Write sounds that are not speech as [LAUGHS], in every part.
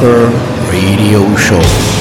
Metal Bunker Radio Show.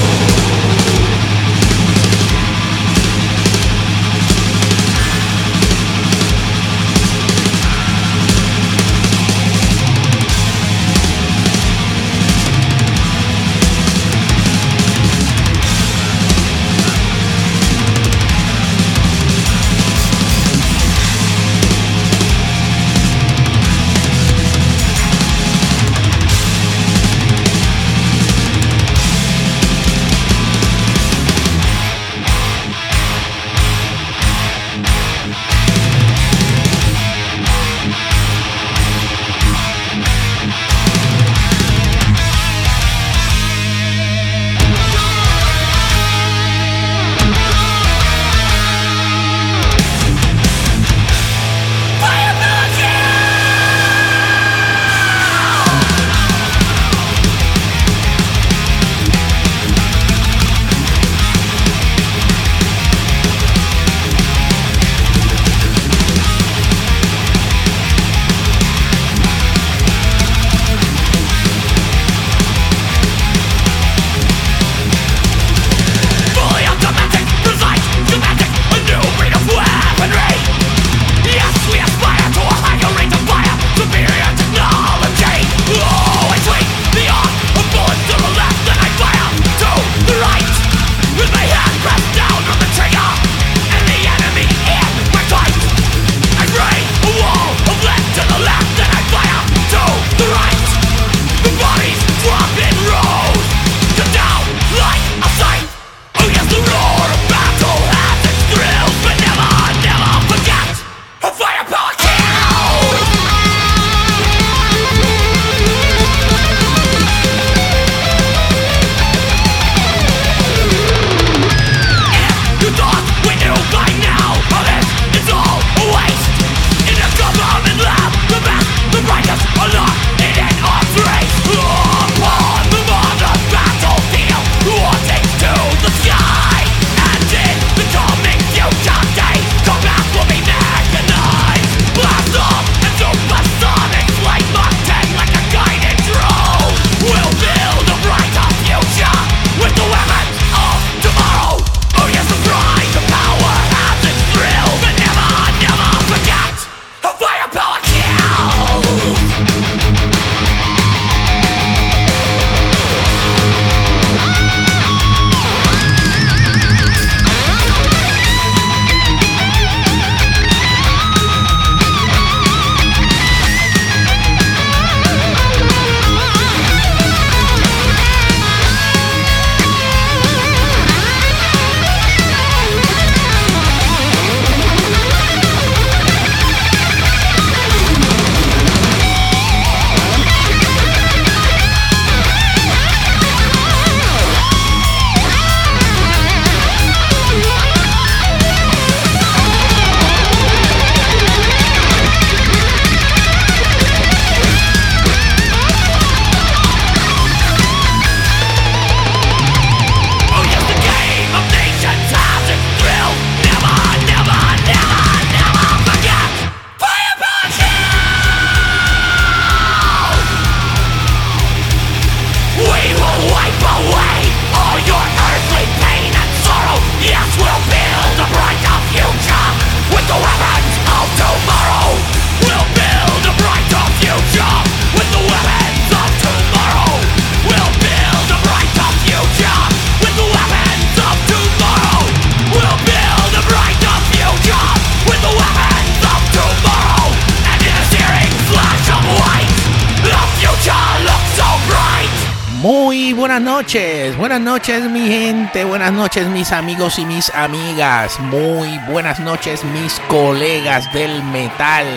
Buenas noches mi gente, buenas noches mis amigos y mis amigas, muy buenas noches mis colegas del metal.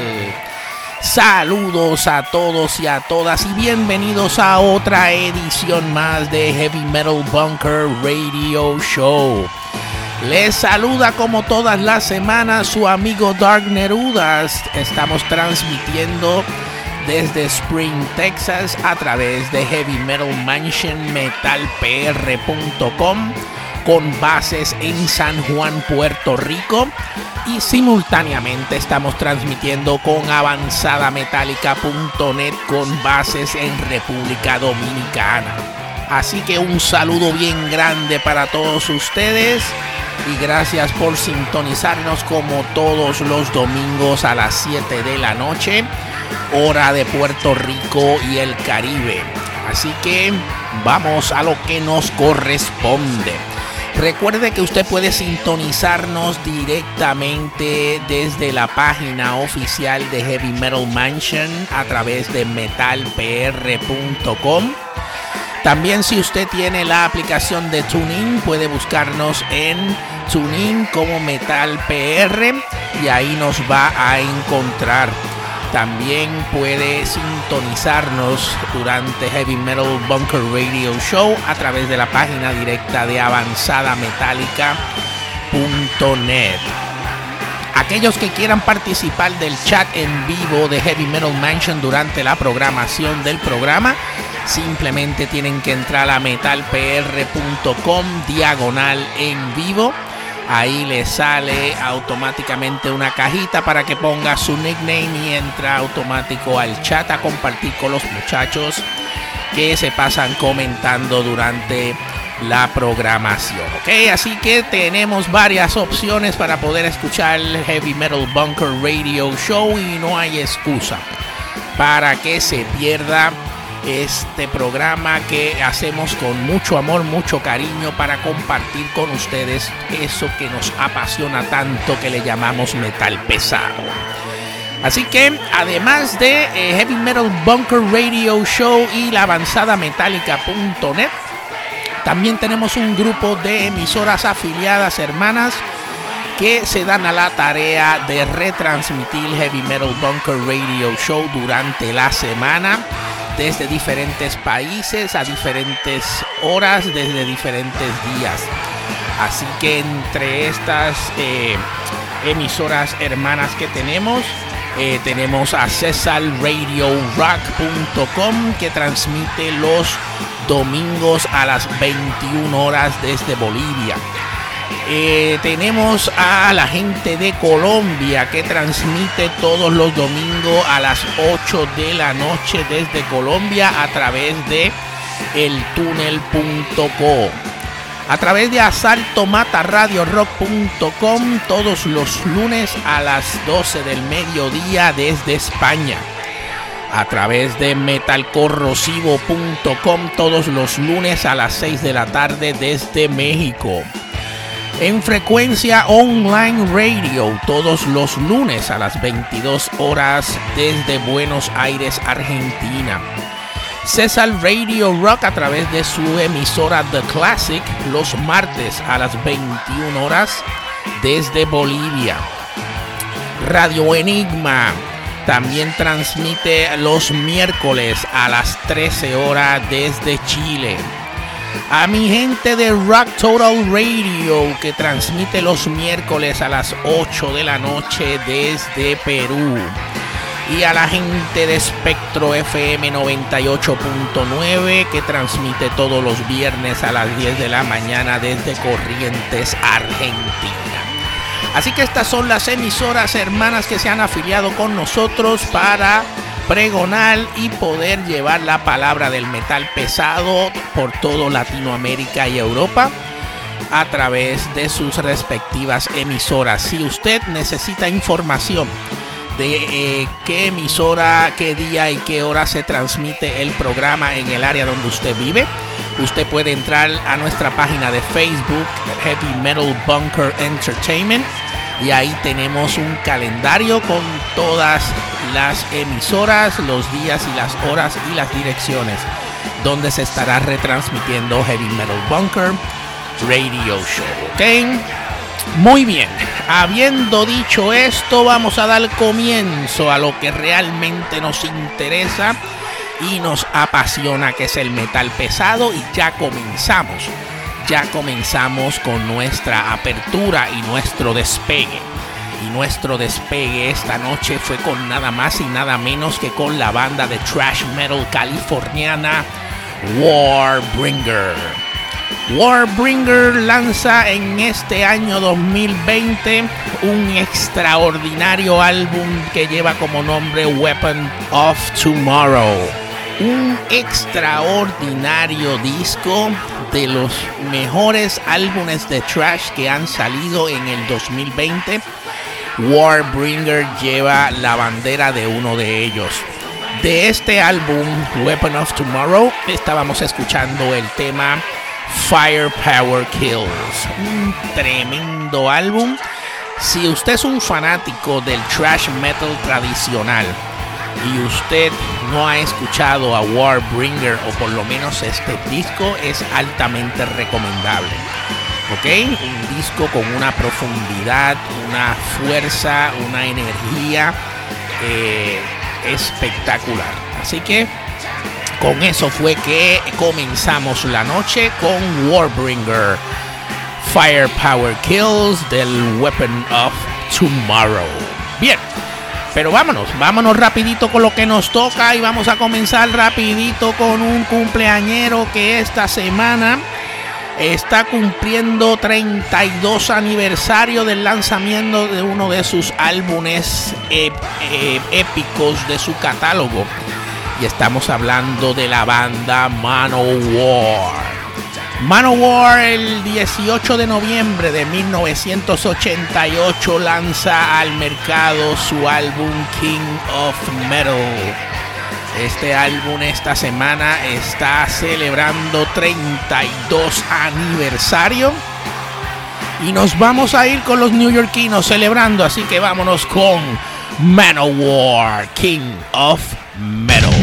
Saludos a todos y a todas y bienvenidos a otra edición más de Heavy Metal Bunker Radio Show. Les saluda como todas las semanas su amigo Dark Nerudas. Estamos transmitiendo desde Spring, Texas, a través de Heavy Metal Mansion metalpr.com con bases en San Juan, Puerto Rico y simultáneamente estamos transmitiendo con avanzadametallica.net con bases en República Dominicana. Así que un saludo bien grande para todos ustedes y gracias por sintonizarnos como todos los domingos a las 7 de la noche hora de Puerto Rico y el Caribe. Así que vamos a lo que nos corresponde. Recuerde que usted puede sintonizarnos directamente desde la página oficial de Heavy Metal Mansion a través de metalpr.com. También si usted tiene la aplicación de TuneIn puede buscarnos en TuneIn como Metal PR y ahí nos va a encontrar. También puede sintonizarnos durante Heavy Metal Bunker Radio Show a través de la página directa de avanzadametallica.net. Aquellos que quieran participar del chat en vivo de Heavy Metal Mansion durante la programación del programa, simplemente tienen que entrar a metalpr.com diagonal en vivo Ahí le sale automáticamente una cajita para que ponga su nickname y entra automático al chat a compartir con los muchachos que se pasan comentando durante la programación. Ok, así que tenemos varias opciones para poder escuchar el Heavy Metal Bunker Radio Show y no hay excusa para que se pierda este programa que hacemos con mucho amor, mucho cariño para compartir con ustedes eso que nos apasiona tanto que le llamamos metal pesado. Así que además de eh, Heavy Metal Bunker Radio Show y la avanzada metálica.net, también tenemos un grupo de emisoras afiliadas hermanas que se dan a la tarea de retransmitir Heavy Metal Bunker Radio Show durante la semana desde diferentes países a diferentes horas, desde diferentes días. Así que entre estas eh, emisoras hermanas que tenemos, eh, tenemos a CesarRadioRock.com que transmite los domingos a las 21 horas desde Bolivia. Eh, tenemos a la gente de Colombia que transmite todos los domingos a las 8 de la noche desde Colombia a través de eltunel.co. A través de asaltomataradiorock.com todos los lunes a las 12 del mediodía desde España. A través de metalcorrosivo.com todos los lunes a las 6 de la tarde desde México en frecuencia online radio todos los lunes a las 22 horas desde Buenos Aires, Argentina. César Radio Rock a través de su emisora The Classic los martes a las 21 horas desde Bolivia. Radio Enigma también transmite los miércoles a las 13 horas desde Chile a mi gente de Rock Total Radio que transmite los miércoles a las 8 de la noche desde Perú. Y a la gente de Spectro FM 98.9 que transmite todos los viernes a las 10 de la mañana desde Corrientes, Argentina. Así que estas son las emisoras hermanas que se han afiliado con nosotros para pregonar y poder llevar la palabra del metal pesado por todo Latinoamérica y Europa a través de sus respectivas emisoras. Si usted necesita información de eh, qué emisora, qué día y qué hora se transmite el programa en el área donde usted vive, usted puede entrar a nuestra página de Facebook, Heavy Metal Bunker Entertainment Y ahí tenemos un calendario con todas las emisoras, los días y las horas y las direcciones donde se estará retransmitiendo Heavy Metal Bunker Radio Show. Muy bien, habiendo dicho esto, vamos a dar comienzo a lo que realmente nos interesa y nos apasiona, que es el metal pesado. Y ya comenzamos, ya comenzamos con nuestra apertura y nuestro despegue. Y nuestro despegue esta noche fue con nada más y nada menos que con la banda de trash metal californiana Warbringer. Warbringer lanza en este año 2020 un extraordinario álbum que lleva como nombre Weapon of Tomorrow. Un extraordinario disco de los mejores álbumes de trash que han salido en el 2020. Warbringer lleva la bandera de uno de ellos. De este álbum, Weapon of Tomorrow, estábamos escuchando el tema Firepower Kills. Un tremendo álbum. Si usted es un fanático del trash metal tradicional y usted no ha escuchado a Warbringer o por lo menos este disco, es altamente recomendable. ¿Ok? Un disco con una profundidad, una fuerza, una energía eh, espectacular. Así que con eso fue que comenzamos la noche con Warbringer. Firepower Kills del Weapon of Tomorrow. Bien, pero vámonos, vámonos rapidito con lo que nos toca y vamos a comenzar rapidito con un cumpleañero que esta semana está cumpliendo 32 aniversario del lanzamiento de uno de sus álbumes épicos de su catálogo y estamos hablando de la banda Manowar. Manowar el 18 de noviembre de 1988 lanza al mercado su álbum King of Metal. Este álbum esta semana está celebrando 32 aniversario. Y nos vamos a ir con los neoyorquinos celebrando, así que vámonos con Manowar, King of Metal.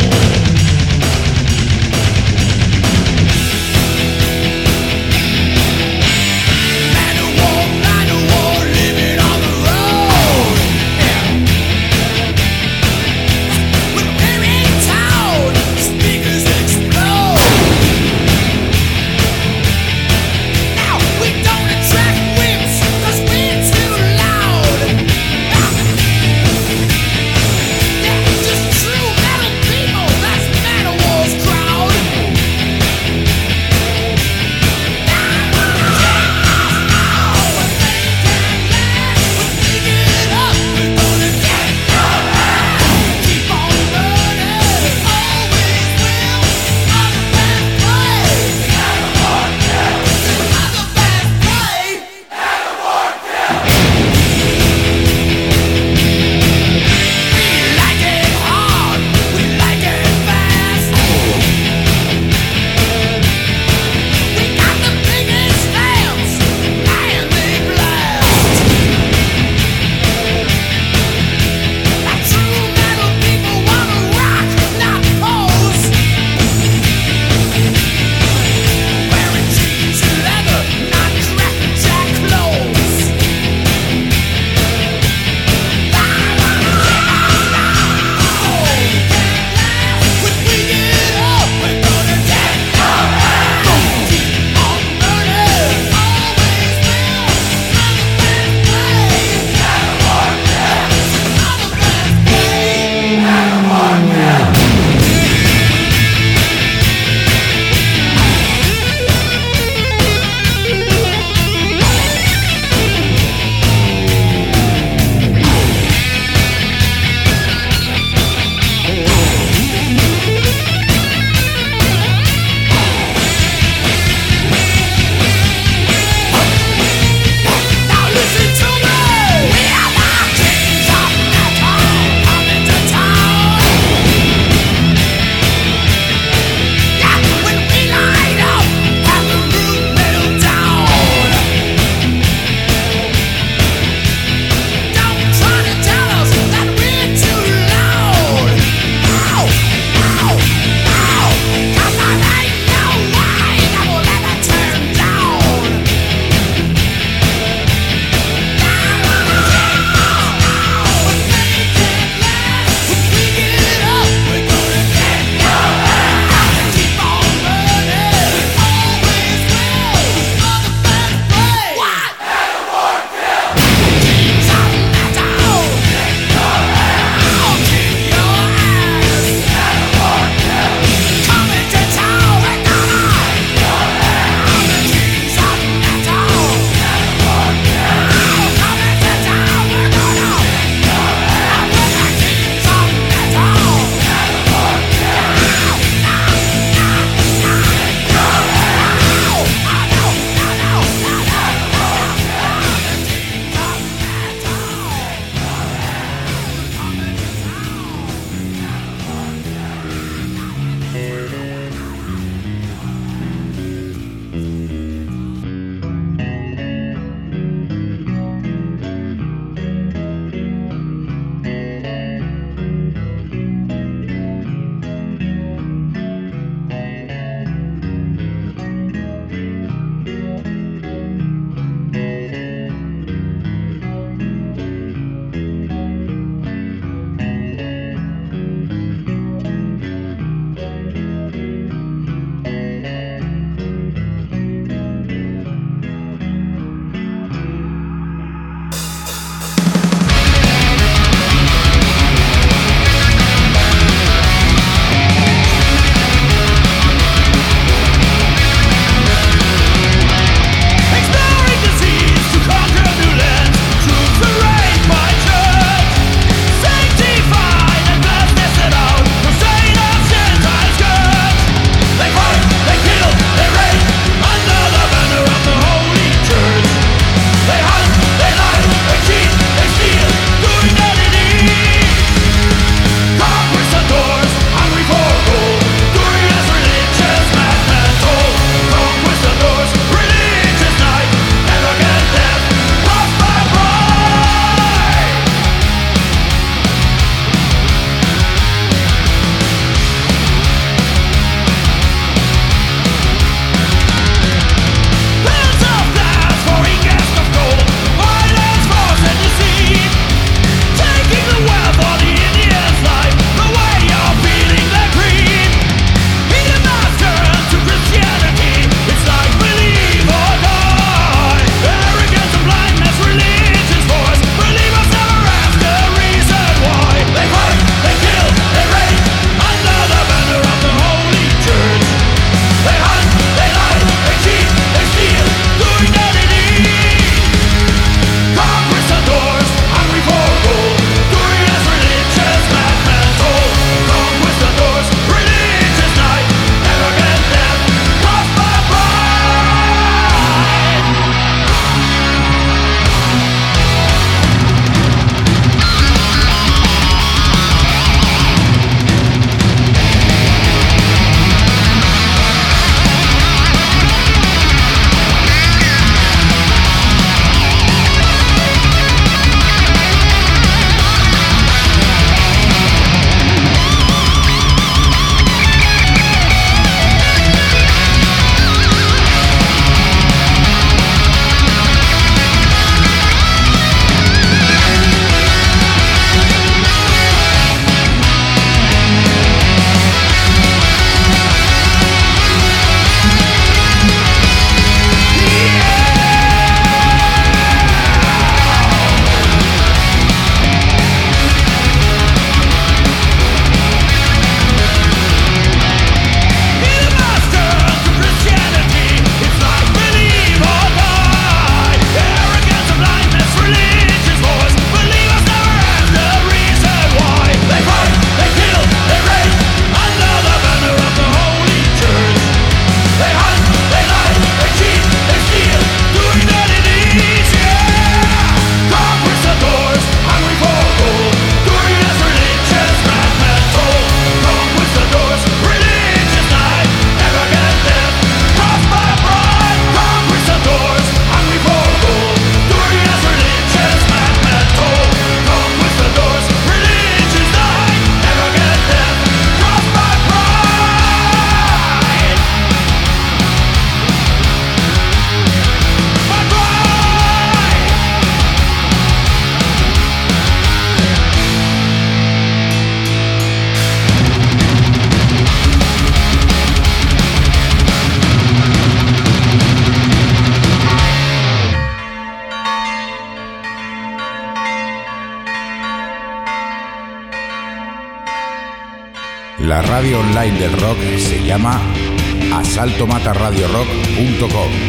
asaltomataradiorock.com.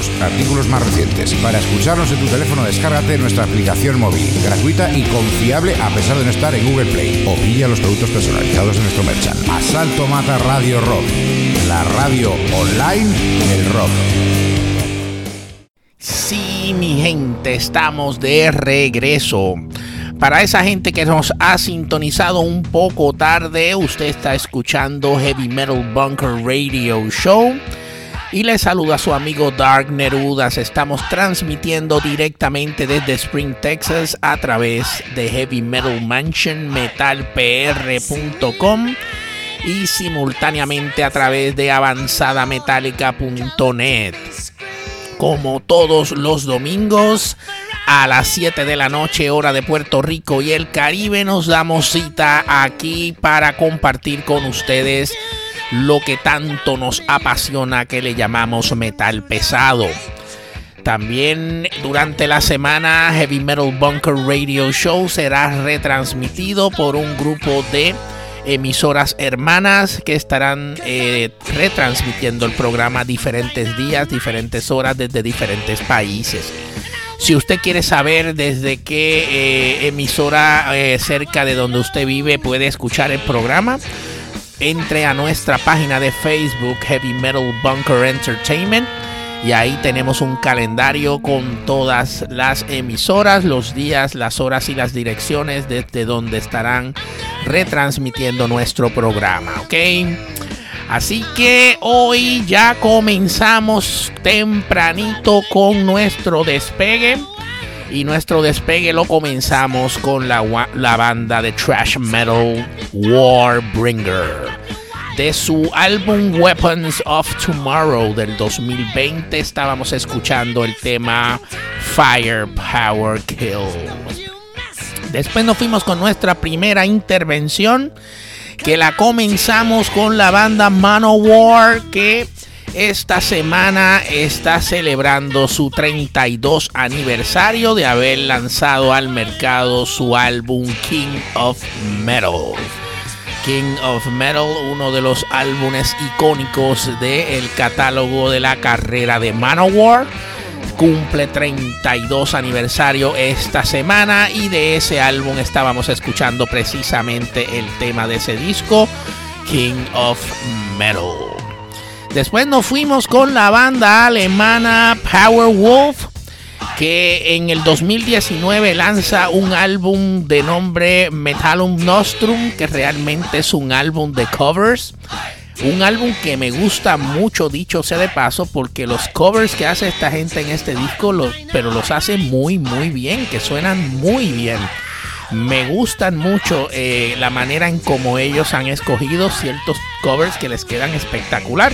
artículos más recientes. Para escucharnos en tu teléfono, descárgate nuestra aplicación móvil, gratuita y confiable a pesar de no estar en Google Play. O pilla los productos personalizados de nuestro merchant. Asalto Mata Radio Rock, la radio online del rock. Sí, mi gente, estamos de regreso. Para esa gente que nos ha sintonizado un poco tarde, usted está escuchando Heavy Metal Bunker Radio Show. Y le saluda a su amigo Dark Nerudas. Estamos transmitiendo directamente desde Spring, Texas a través de Heavy Metal Mansion metalpr.com y simultáneamente a través de avanzadametallica.net. Como todos los domingos, a las 7 de la noche hora de Puerto Rico y el Caribe nos damos cita aquí para compartir con ustedes lo que tanto nos apasiona que le llamamos metal pesado. También durante la semana Heavy Metal Bunker Radio Show será retransmitido por un grupo de emisoras hermanas que estarán eh, retransmitiendo el programa diferentes días, diferentes horas desde diferentes países. Si usted quiere saber desde qué eh, emisora eh, cerca de donde usted vive puede escuchar el programa, entre a nuestra página de Facebook Heavy Metal Bunker Entertainment y ahí tenemos un calendario con todas las emisoras, los días, las horas y las direcciones desde donde estarán retransmitiendo nuestro programa, ¿ok? Así que hoy ya comenzamos tempranito con nuestro despegue. Y nuestro despegue lo comenzamos con la, la banda de trash metal Warbringer. De su álbum Weapons of Tomorrow del 2020 estábamos escuchando el tema Firepower Kill. Después nos fuimos con nuestra primera intervención que la comenzamos con la banda Manowar que esta semana está celebrando su 32 aniversario de haber lanzado al mercado su álbum King of Metal. King of Metal, uno de los álbumes icónicos del catálogo de la carrera de Manowar. Cumple 32 aniversario esta semana y de ese álbum estábamos escuchando precisamente el tema de ese disco, King of Metal. Después nos fuimos con la banda alemana Powerwolf, que en el 2019 lanza un álbum de nombre Metallum Nostrum, que realmente es un álbum de covers. Un álbum que me gusta mucho, dicho sea de paso, porque los covers que hace esta gente en este disco, los, pero los hace muy, muy bien, que suenan muy bien. Me gustan mucho eh, la manera en como ellos han escogido ciertos covers que les quedan espectacular.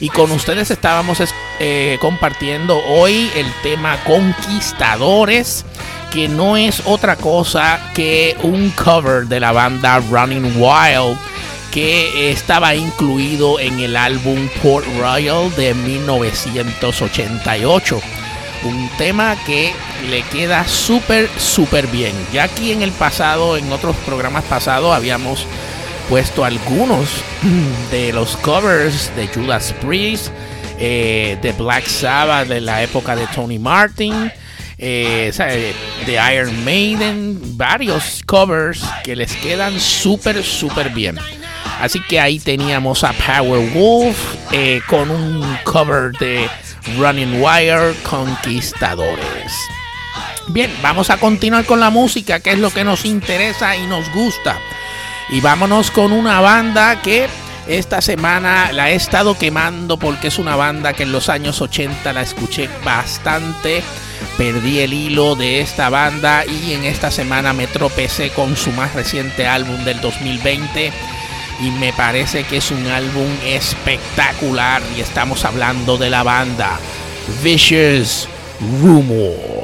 Y con ustedes estábamos eh, compartiendo hoy el tema Conquistadores, que no es otra cosa que un cover de la banda Running Wild que estaba incluido en el álbum Port Royal de 1988. Un tema que le queda súper, súper bien. Ya aquí en el pasado, en otros programas pasados, habíamos puesto algunos [CLEARS THROAT] de los covers de Judas Priest, eh, de Black Sabbath de la época de Tony Martin, eh, de Iron Maiden, varios covers que les quedan súper, súper bien. Así que ahí teníamos a Power Wolf eh, con un cover de Running Wire Conquistadores. Bien, vamos a continuar con la música, que es lo que nos interesa y nos gusta. Y vámonos con una banda que esta semana la he estado quemando porque es una banda que en los años 80 la escuché bastante. Perdí el hilo de esta banda y en esta semana me tropecé con su más reciente álbum del 2020 y me parece que es un álbum espectacular y estamos hablando de la banda Vicious Rumor.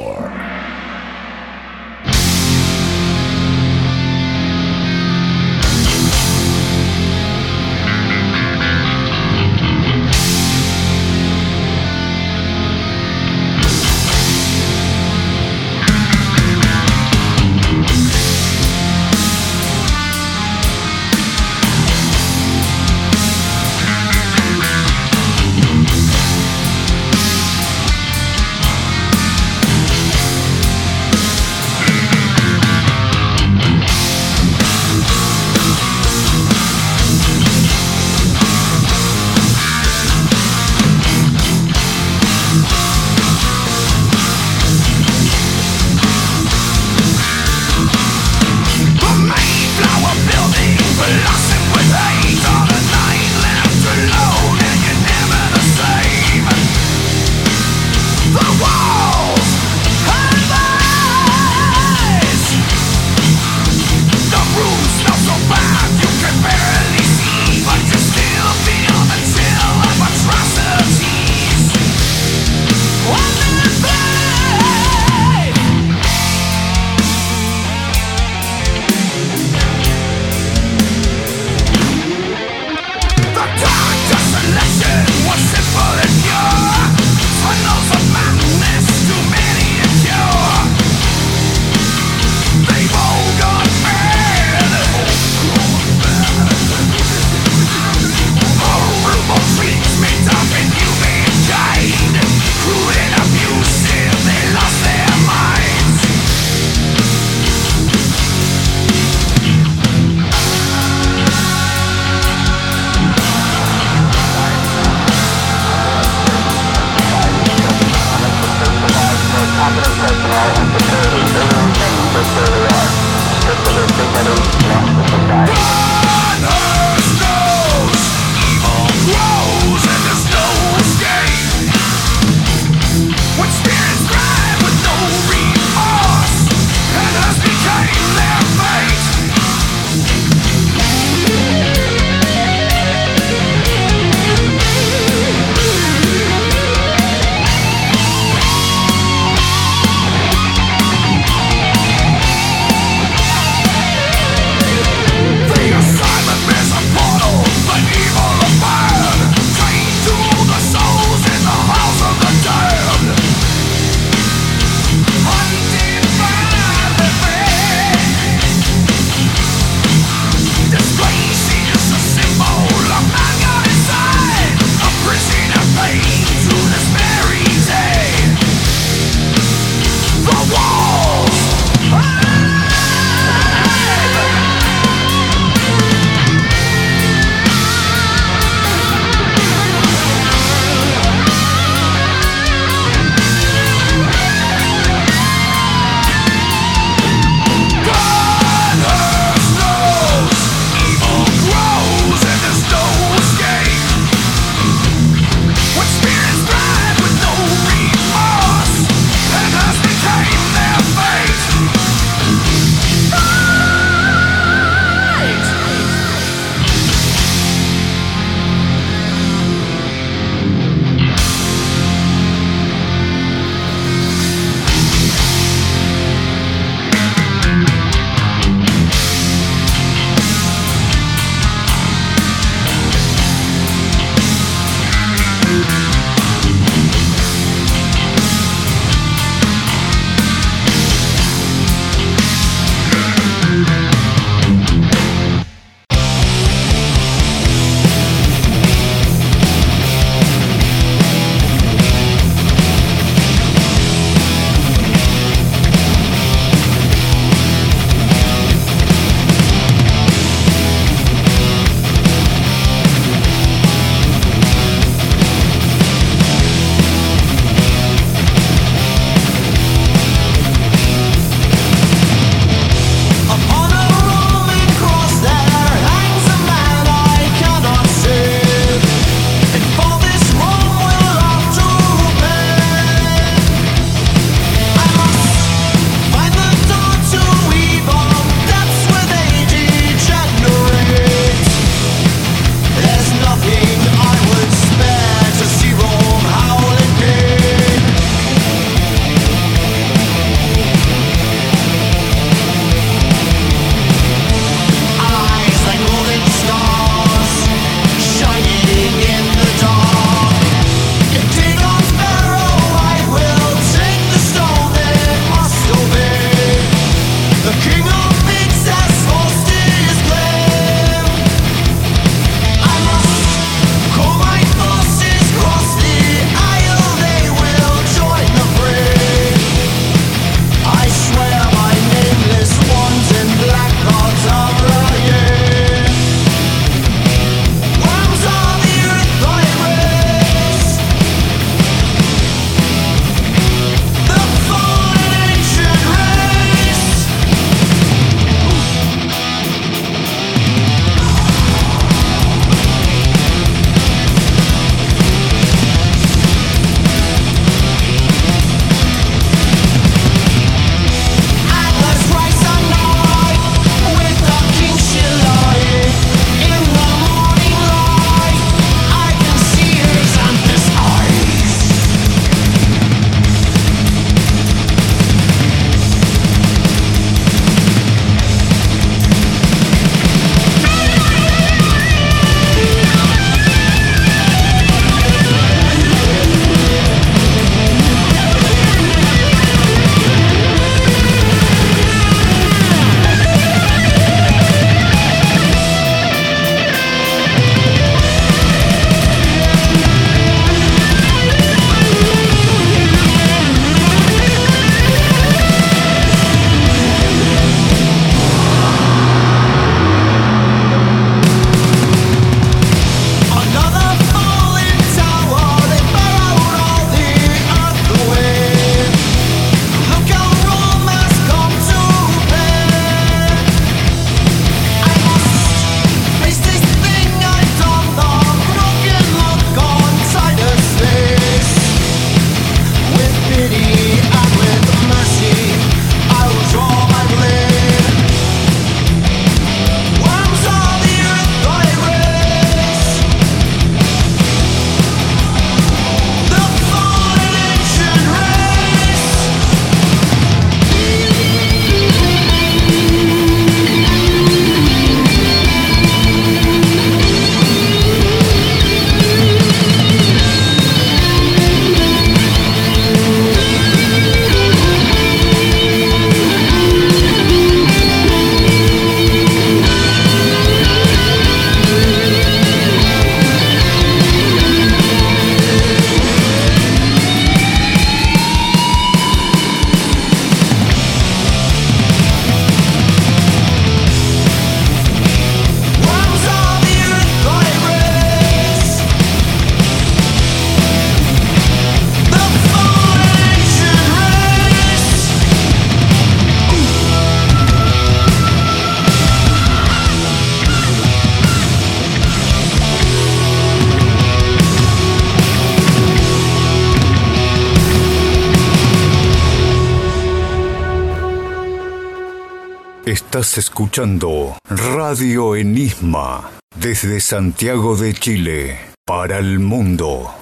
Estás escuchando Radio Enigma desde Santiago de Chile para el mundo.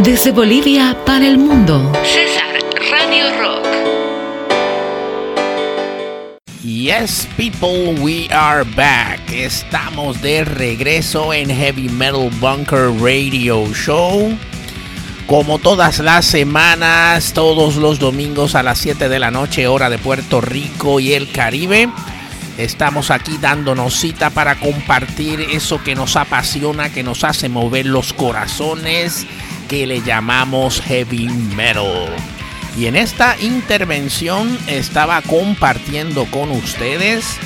Desde Bolivia para el mundo. César Radio Rock. Yes, people, we are back. Estamos de regreso en Heavy Metal Bunker Radio Show. Como todas las semanas, todos los domingos a las 7 de la noche, hora de Puerto Rico y el Caribe. Estamos aquí dándonos cita para compartir eso que nos apasiona, que nos hace mover los corazones, que le llamamos heavy metal. Y en esta intervención estaba compartiendo con ustedes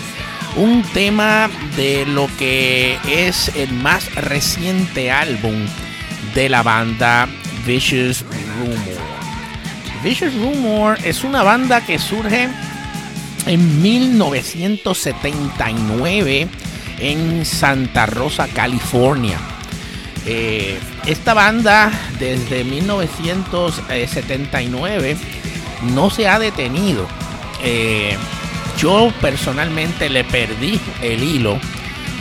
un tema de lo que es el más reciente álbum de la banda Vicious Rumor. Vicious Rumor es una banda que surge en 1979 en Santa Rosa, California. Eh, esta banda desde 1979 no se ha detenido. Eh, yo personalmente le perdí el hilo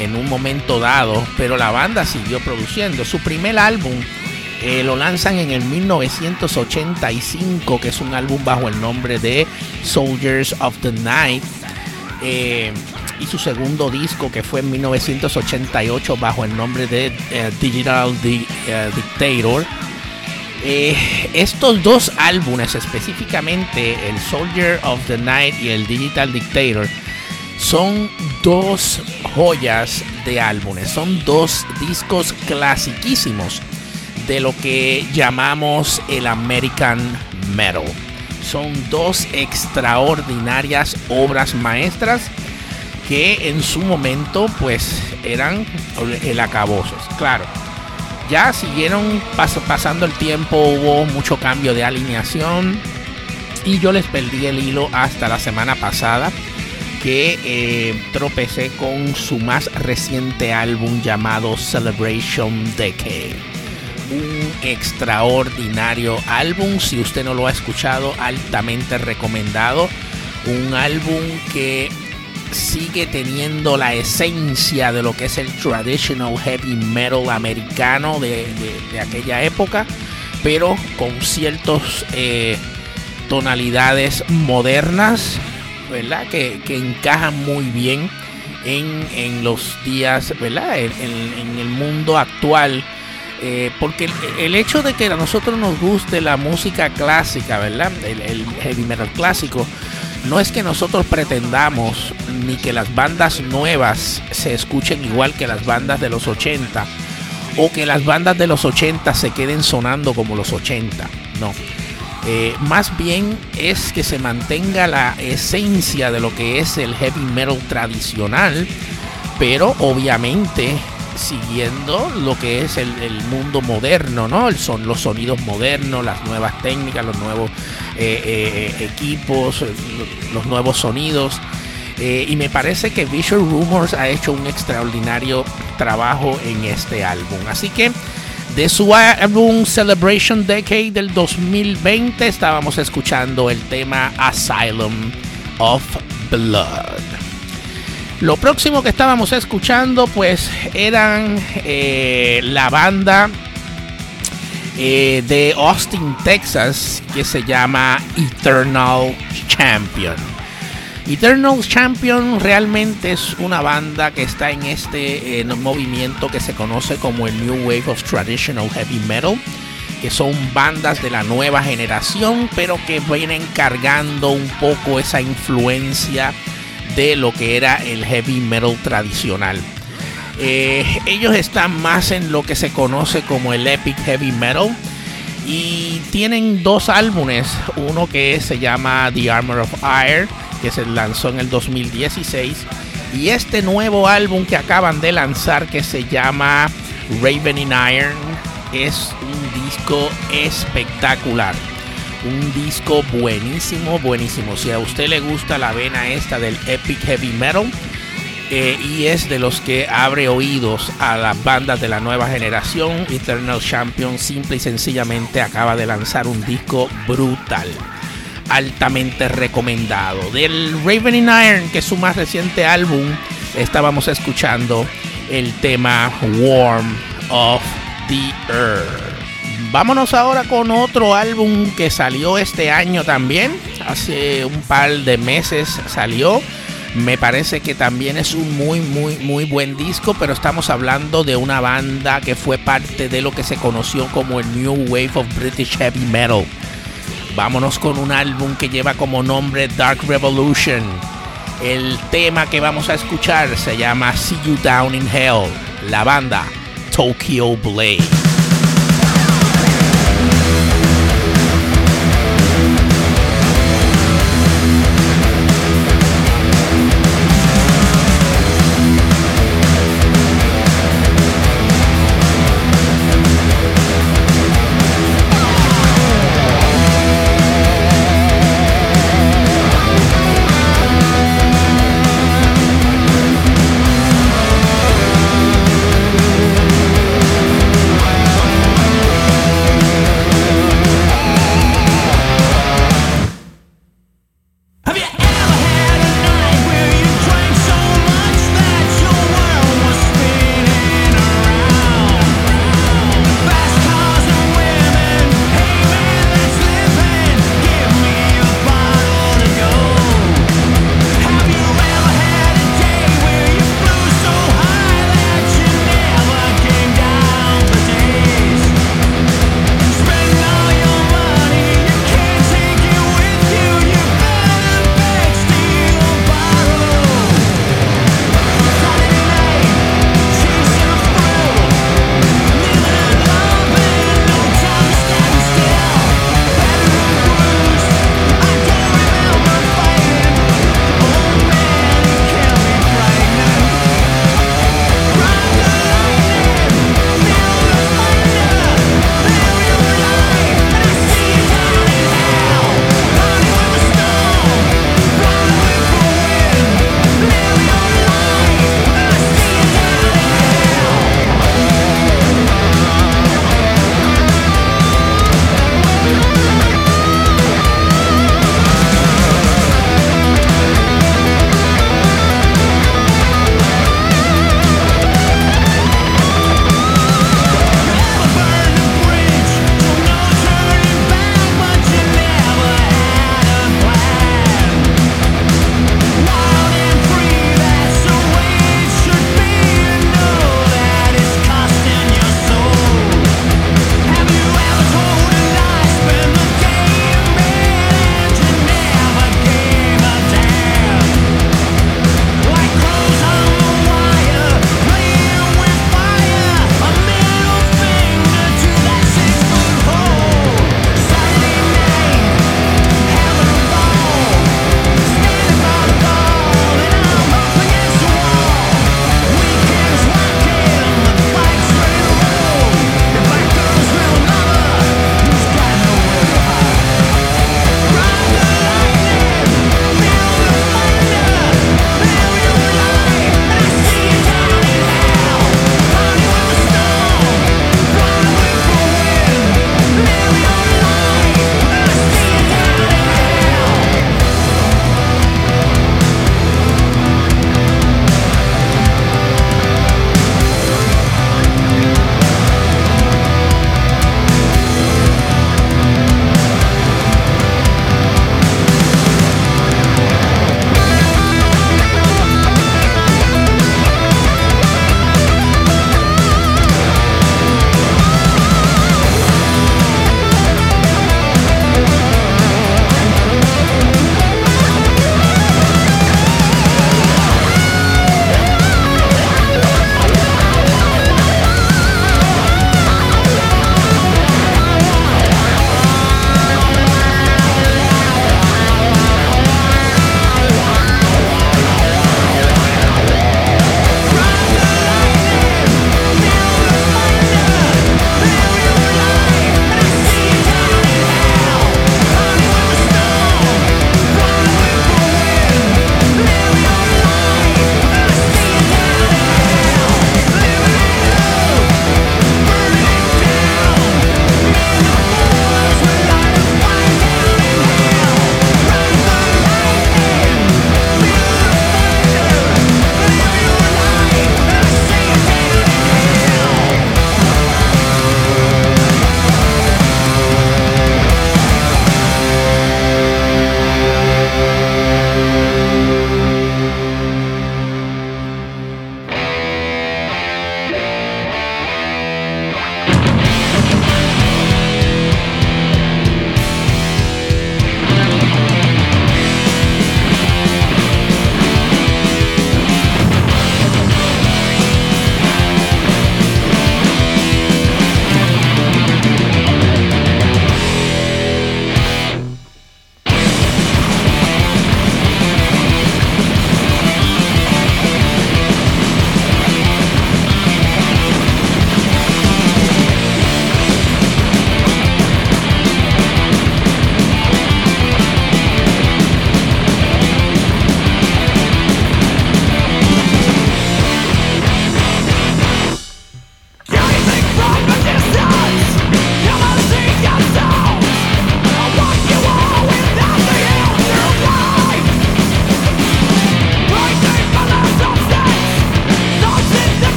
en un momento dado, pero la banda siguió produciendo. Su primer álbum eh, lo lanzan en el 1985, que es un álbum bajo el nombre de Soldiers of the Night. Eh, y su segundo disco, que fue en 1988 bajo el nombre de eh, Digital Dictator. estos dos álbumes, específicamente el Soldier of the Night y el Digital Dictator, son dos joyas de álbumes, son dos discos clasiquísimos de lo que llamamos el American Metal. Son dos extraordinarias obras maestras que en su momento pues eran el acabozos. Claro, ya siguieron pasando el tiempo, hubo mucho cambio de alineación y yo les perdí el hilo hasta la semana pasada que eh, tropecé con su más reciente álbum llamado Celebration Decade un extraordinario álbum. Si usted no lo ha escuchado, altamente recomendado. Un álbum que sigue teniendo la esencia de lo que es el traditional heavy metal americano de, aquella época, pero con ciertas eh, tonalidades modernas, ¿verdad? Que, encajan muy bien en, los días, ¿verdad? en el mundo actual eh, porque el, hecho de que a nosotros nos guste la música clásica, ¿verdad? El, heavy metal clásico, no es que nosotros pretendamos ni que las bandas nuevas se escuchen igual que las bandas de los 80 o que las bandas de los 80 se queden sonando como los 80, no. Eh, más bien es que se mantenga la esencia de lo que es el heavy metal tradicional, pero obviamente siguiendo lo que es el, mundo moderno, ¿no? Son los sonidos modernos, las nuevas técnicas, los nuevos eh, eh, equipos, los nuevos sonidos. Eh, y me parece que Visual Rumors ha hecho un extraordinario trabajo en este álbum. Así que de su álbum Celebration Decade del 2020 estábamos escuchando el tema Asylum of Blood. Lo próximo que estábamos escuchando pues eran eh, la banda eh, de Austin, Texas, que se llama Eternal Champion. Eternal Champion realmente es una banda que está en este eh, movimiento que se conoce como el New Wave of Traditional Heavy Metal, que son bandas de la nueva generación, pero que vienen cargando un poco esa influencia de lo que era el heavy metal tradicional. Eh, ellos están más en lo que se conoce como el epic heavy metal y tienen dos álbumes, uno que se llama The Armor of Air, que se lanzó en el 2016, y este nuevo álbum que acaban de lanzar que se llama Raven in Iron es un disco espectacular un disco buenísimo, buenísimo. Si a usted le gusta la vena esta del epic heavy metal eh, y es de los que abre oídos a las bandas de la nueva generación, Eternal Champion simple y sencillamente acaba de lanzar un disco brutal. altamente recomendado. Del Raven in Iron, que es su más reciente álbum, estábamos escuchando el tema Warm of the Earth. Vámonos ahora con otro álbum que salió este año también. Hace un par de meses salió. Me parece que también es un muy, muy, muy buen disco, pero estamos hablando de una banda que fue parte de lo que se conoció como el New Wave of British Heavy Metal. Vámonos con un álbum que lleva como nombre Dark Revolution. El tema que vamos a escuchar se llama See You Down in Hell, la banda Tokyo Blade.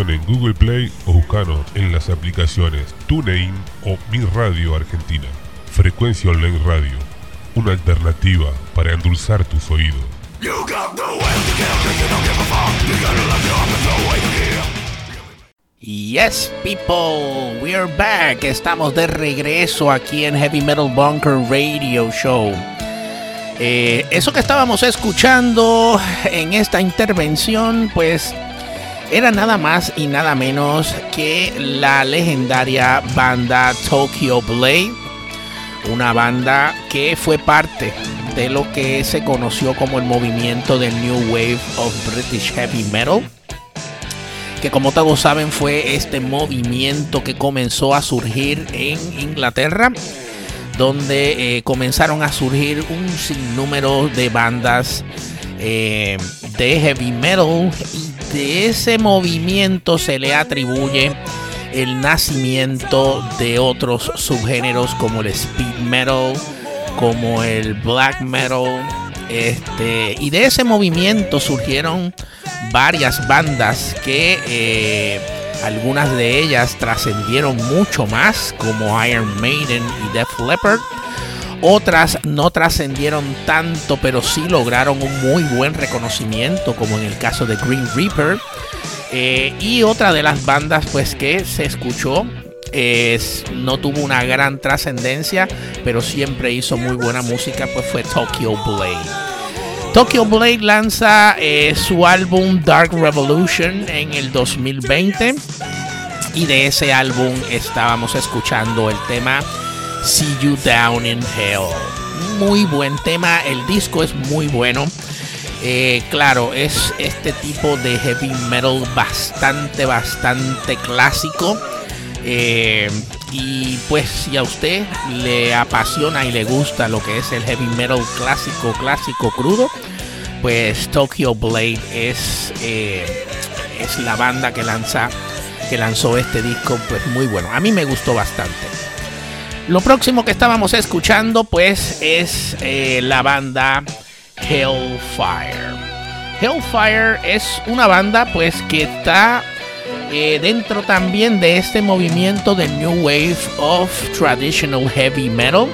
En Google Play o buscanos en las aplicaciones TuneIn o Mi Radio Argentina. Frecuencia Online Radio, una alternativa para endulzar tus oídos. Yes, people, we're back. Estamos de regreso aquí en Heavy Metal Bunker Radio Show. Eh, eso que estábamos escuchando en esta intervención, pues era nada más y nada menos que la legendaria banda Tokyo Blade, una banda que fue parte de lo que se conoció como el movimiento del New Wave of British Heavy Metal que como todos saben fue este movimiento que comenzó a surgir en Inglaterra, donde eh, comenzaron a surgir un sinnúmero de bandas eh, de heavy metal y de ese movimiento se le atribuye el nacimiento de otros subgéneros como el speed metal, como el black metal, este, y de ese movimiento surgieron varias bandas que eh, algunas de ellas trascendieron mucho más, como Iron Maiden y Def Leppard. Otras no trascendieron tanto, pero sí lograron un muy buen reconocimiento, como en el caso de Green Reaper. Eh, y otra de las bandas pues que se escuchó es, no tuvo una gran trascendencia, pero siempre hizo muy buena música, pues fue Tokyo Blade. Tokyo Blade lanza eh, su álbum Dark Revolution en el 2020 y de ese álbum estábamos escuchando el tema See You Down in Hell. Muy buen tema, el disco es muy bueno. Eh, claro, es este tipo de heavy metal bastante, bastante clásico. Eh, y pues si a usted le apasiona y le gusta lo que es el heavy metal clásico, clásico crudo, pues Tokyo Blade es, eh, es la banda que lanza que lanzó este disco, pues muy bueno. A mí me gustó bastante. Lo próximo que estábamos escuchando, pues, es eh, la banda Hellfire. Hellfire es una banda, pues, que está eh, dentro también de este movimiento de New Wave of Traditional Heavy Metal.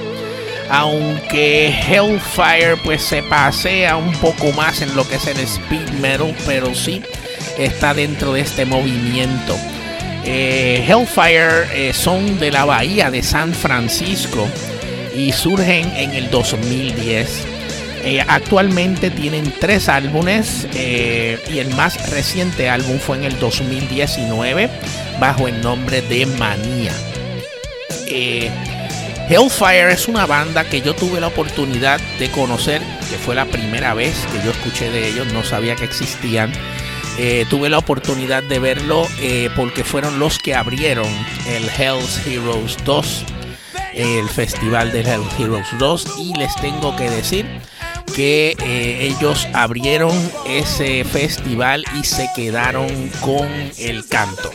Aunque Hellfire pues se pasea un poco más en lo que es el speed metal, pero sí está dentro de este movimiento. Eh, Hellfire eh, son de la bahía de San Francisco y surgen en el 2010 eh, actualmente tienen tres álbumes y el más reciente álbum fue en el 2019 bajo el nombre de Manía. Hellfire es una banda que yo tuve la oportunidad de conocer, que fue la primera vez que yo escuché de ellos, no sabía que existían. Tuve la oportunidad de verlo porque fueron los que abrieron el Hell's Heroes 2, el festival de Hell's Heroes 2, y les tengo que decir que eh, ellos abrieron ese festival y se quedaron con el canto.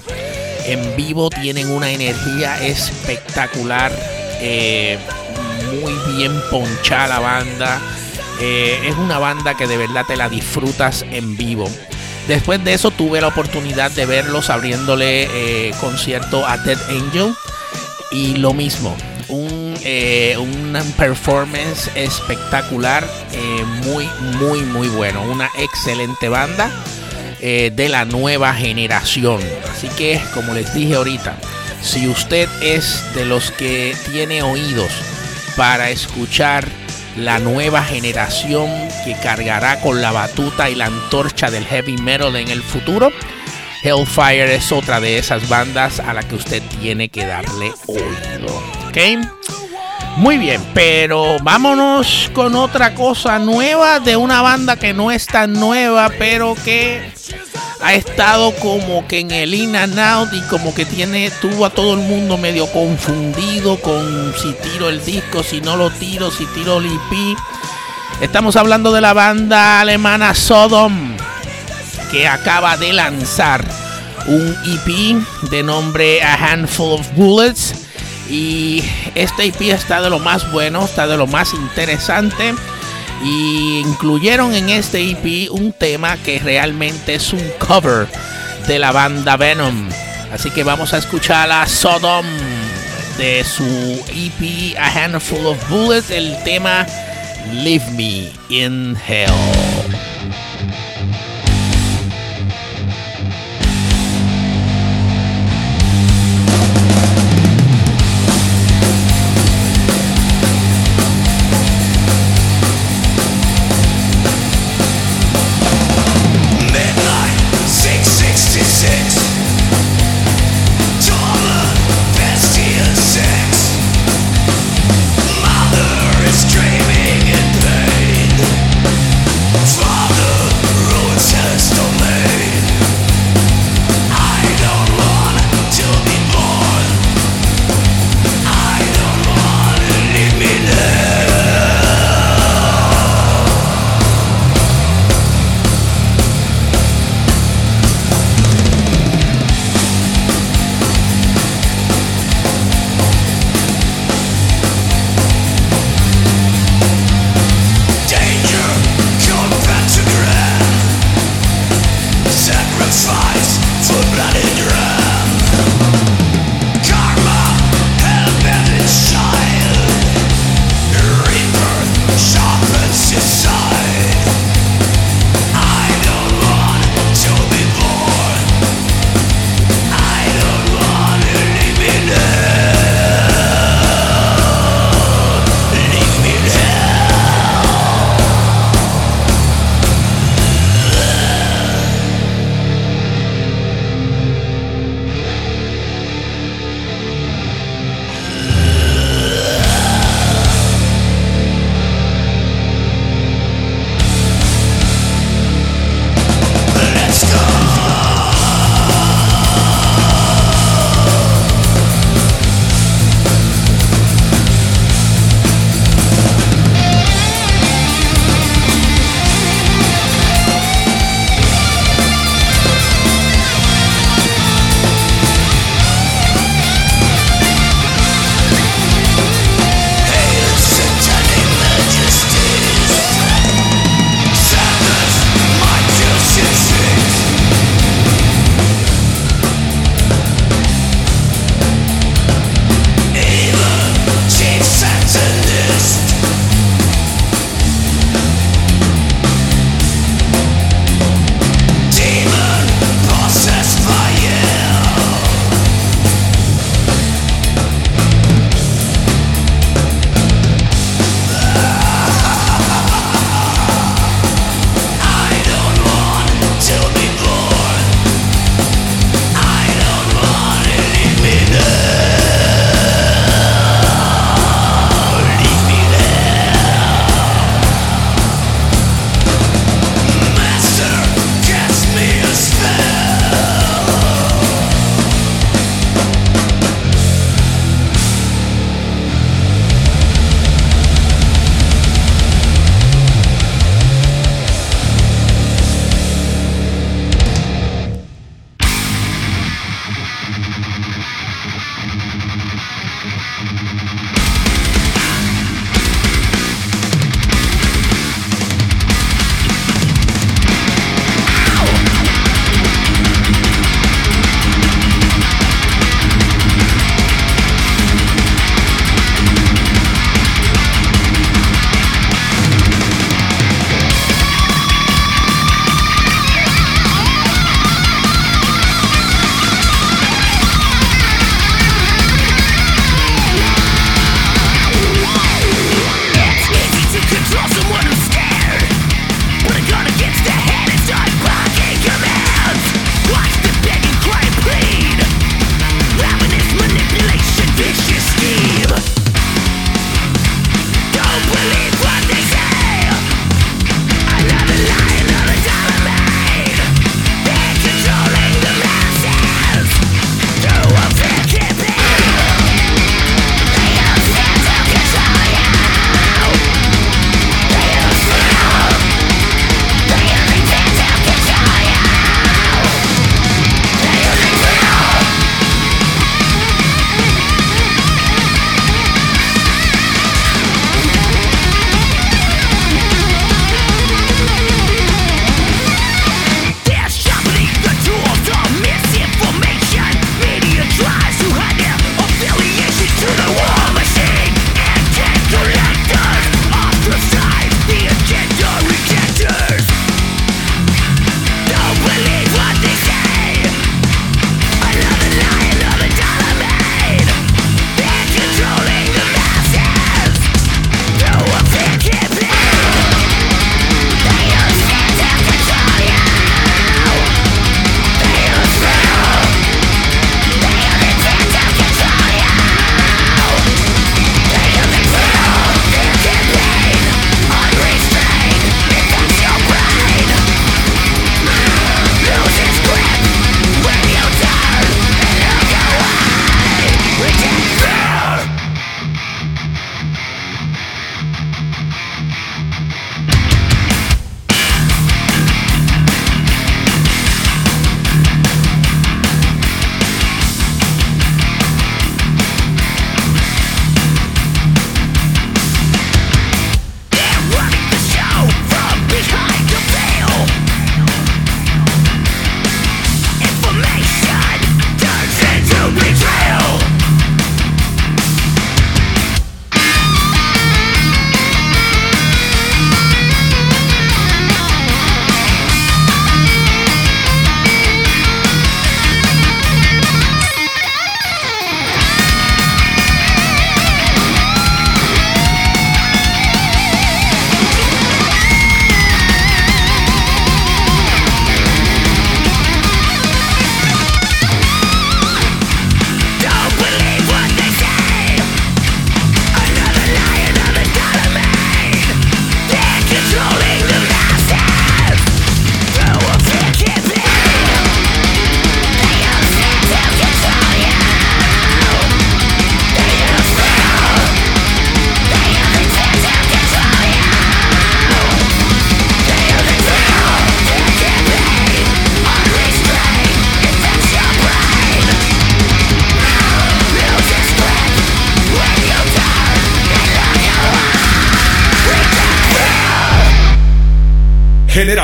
En vivo tienen una energía espectacular, eh, muy bien ponchada la banda. Eh, es una banda que de verdad te la disfrutas en vivo. Después de eso tuve la oportunidad de verlos abriéndole concierto a Dead Angel y lo mismo, un, eh, performance espectacular, eh, muy, muy, muy bueno. Una excelente banda eh, de la nueva generación. Así que, como les dije ahorita, si usted es de los que tiene oídos para escuchar la nueva generación que cargará con la batuta y la antorcha del heavy metal en el futuro, Hellfire es otra de esas bandas a la que usted tiene que darle oído. Muy bien, pero vámonos con otra cosa nueva de una banda que no es tan nueva, pero que ha estado como que en el in and out y como que tiene, tuvo a todo el mundo medio confundido con si tiro el disco, si no lo tiro, si tiro el EP. Estamos hablando de la banda alemana Sodom que acaba de lanzar un EP de nombre A Handful of Bullets. Y este EP está de lo más bueno, está de lo más interesante. Y incluyeron en este EP un tema que realmente es un cover de la banda Venom. Así que vamos a escuchar a Sodom de su EP A Handful of Bullets, el tema Leave Me in Hell.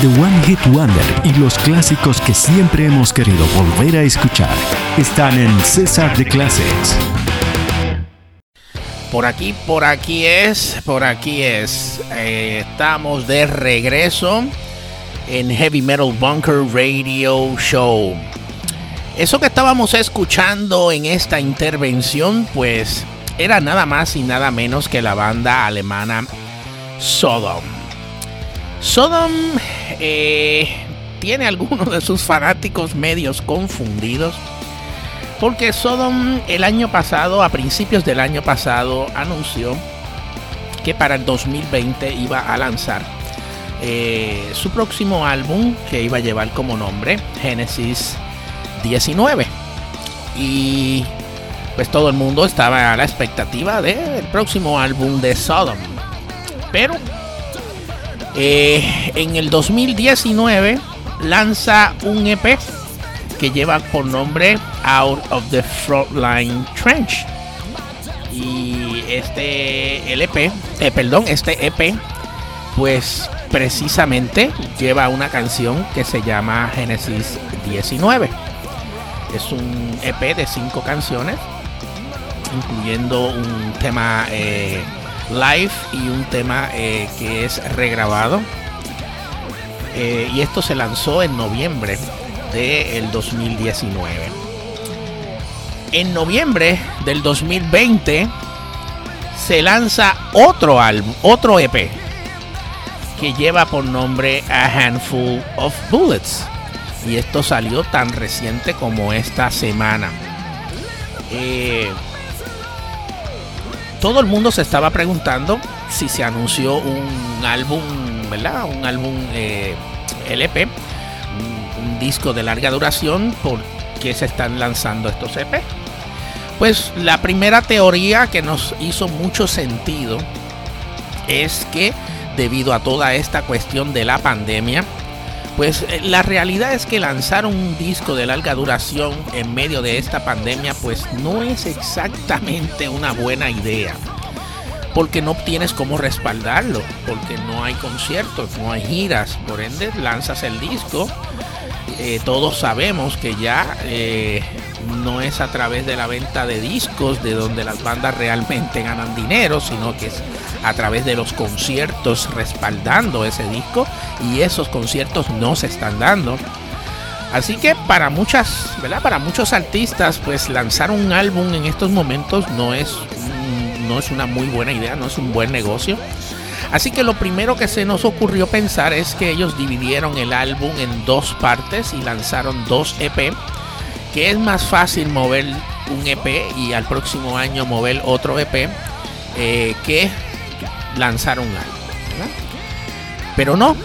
The One Hit Wonder y los clásicos que siempre hemos querido volver a escuchar están en César de Classics. Por aquí, por aquí es, por aquí es. Eh, estamos de regreso en Heavy Metal Bunker Radio Show. Eso que estábamos escuchando en esta intervención, pues era nada más y nada menos que la banda alemana Sodom. Sodom eh, tiene algunos de sus fanáticos medios confundidos. Porque Sodom el año pasado, a principios del año pasado, anunció que para el 2020 iba a lanzar eh, su próximo álbum que iba a llevar como nombre Genesis 19. Y pues todo el mundo estaba a la expectativa del próximo álbum de Sodom. Pero eh, en el 2019 lanza un EP que lleva por nombre Out of the Frontline Trench. Y este LP, e eh, perdón, este EP, pues precisamente lleva una canción que se llama Genesis 19. Es un EP de cinco canciones, incluyendo un tema eh, live y un tema eh, que es regrabado. Eh, y esto se lanzó en noviembre del 2019. En noviembre del 2020 se lanza otro álbum, otro EP que lleva por nombre A Handful of Bullets. Y esto salió tan reciente como esta semana. Eh, todo el mundo se estaba preguntando si se anunció un álbum, ¿verdad? Un álbum eh, LP, un, un, disco de larga duración, ¿por qué se están lanzando estos EP? Pues la primera teoría que nos hizo mucho sentido es que debido a toda esta cuestión de la pandemia, pues eh, la realidad es que lanzar un disco de larga duración en medio de esta pandemia pues no es exactamente una buena idea. Porque no tienes cómo respaldarlo, porque no hay conciertos, no hay giras, por ende lanzas el disco. Eh, todos sabemos que ya eh, no es a través de la venta de discos de donde las bandas realmente ganan dinero, sino que es a través de los conciertos respaldando ese disco y esos conciertos no se están dando. Así que para muchas, ¿verdad? Para muchos artistas, pues lanzar un álbum en estos momentos no es, no es una muy buena idea, no es un buen negocio. Así que lo primero que se nos ocurrió pensar es que ellos dividieron el álbum en dos partes y lanzaron dos EP, que es más fácil mover un EP y al próximo año mover otro EP eh, que lanzaron algo. Pero no,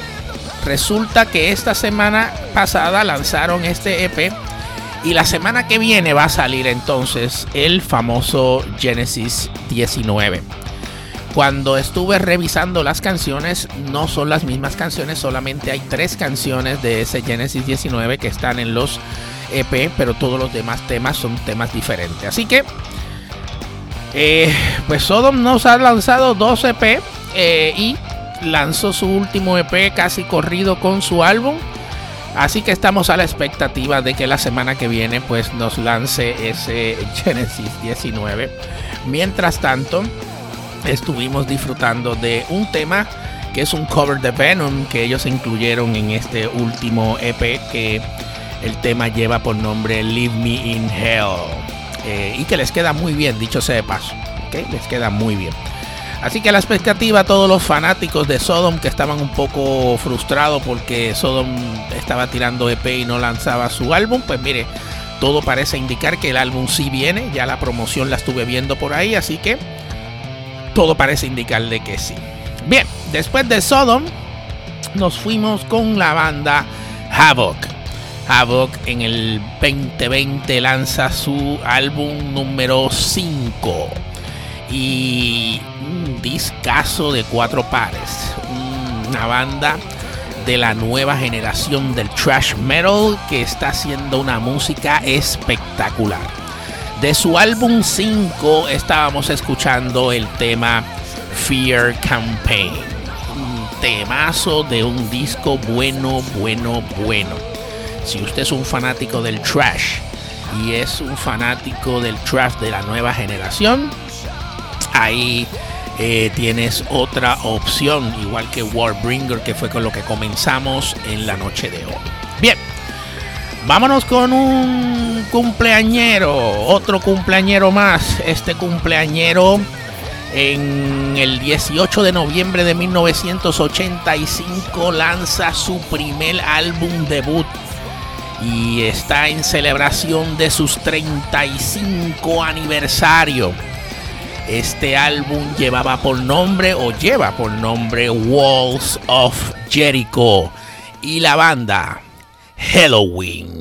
resulta que esta semana pasada lanzaron este EP y la semana que viene va a salir entonces el famoso Genesis 19. Cuando estuve revisando las canciones, no son las mismas canciones, solamente hay tres canciones de ese Genesis 19 que están en los EP, pero todos los demás temas son temas diferentes. Así que eh, pues Sodom nos ha lanzado dos EP eh, y lanzó su último EP casi corrido con su álbum. Así que estamos a la expectativa de que la semana que viene pues nos lance ese [LAUGHS] Genesis 19. Mientras tanto, estuvimos disfrutando de un tema que es un cover de Venom que ellos incluyeron en este último EP que el tema lleva por nombre Leave Me in Hell. Eh, y que les queda muy bien, dicho sea de paso. Les queda muy bien. Así que la expectativa a todos los fanáticos de Sodom que estaban un poco frustrados porque Sodom estaba tirando EP y no lanzaba su álbum, pues mire, todo parece indicar que el álbum sí viene, ya la promoción la estuve viendo por ahí, así que todo parece indicarle que sí. Bien, después de Sodom nos fuimos con la banda Havoc. Havoc en el 2020 lanza su álbum número 5 y un discazo de cuatro pares. Una banda de la nueva generación del trash metal que está haciendo una música espectacular. De su álbum 5 estábamos escuchando el tema Fear Campaign. Un temazo de un disco bueno, bueno, bueno. Si usted es un fanático del trash y es un fanático del trash de la nueva generación, ahí eh, tienes otra opción, igual que Warbringer, que fue con lo que comenzamos en la noche de hoy. Bien, vámonos con un cumpleañero, otro cumpleañero más. Este cumpleañero en el 18 de noviembre de 1985 lanza su primer álbum debut y está en celebración de sus 35 aniversario. Este álbum llevaba por nombre o lleva por nombre Walls of Jericho y la banda Halloween.